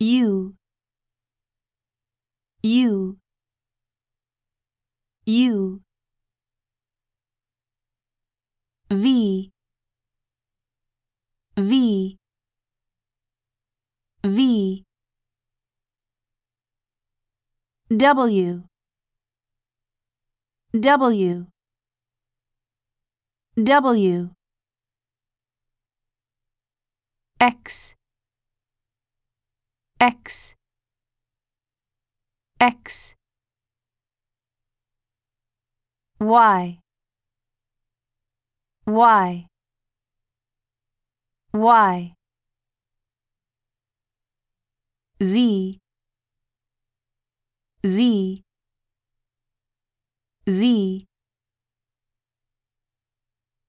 U U U V V V. W W. W. X X. X. Y. Y. Y. Z. Z. Z